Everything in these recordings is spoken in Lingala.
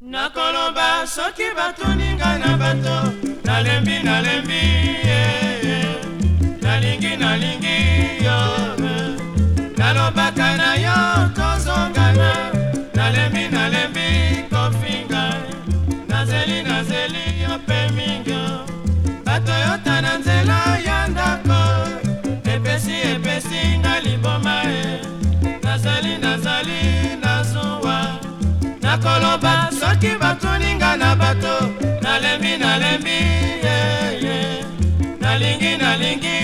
nakoloba soki batuni ngai na bato nalembi nalembi eh, eh. nalingi nalingi yo eh. nalobaka na yo tozongana nalembi nalembi kofinga nazeli nazeli yo mpe mingi oh. batoyota na nzela ya ndako epesi epesi nga liboma e nazali nazali nazuwa nakoloba soki batuninga na bato nalembi nalembi eh, eh. nalingi nalingi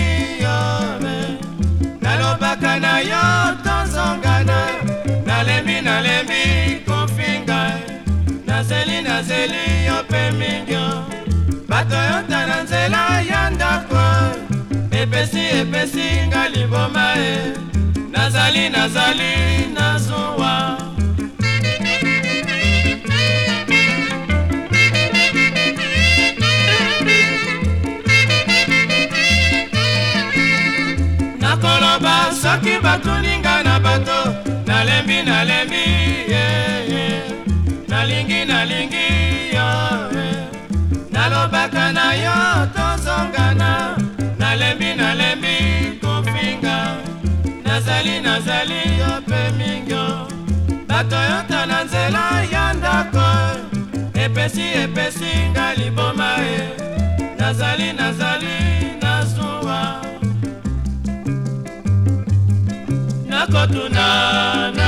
yobe eh. nalobaka na yo tozongana nalembi nalembi kofinga nazeli nazeli yo mpe mingio bato yota na nzela ya ndako epesi epesi nga liboma e nazali nazali soki batuninga na bato nalembi nalembi eh, eh. nalingi nalingi yo oh, eh. nalobaka na yo tozongana nalembi nalembi kofinga nazali nazali yo mpe mingio oh. batoyota na nzela ya ndako epesi epesi nga liboma e nazali nazali to na.